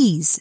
please.